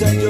set you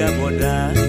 mega boda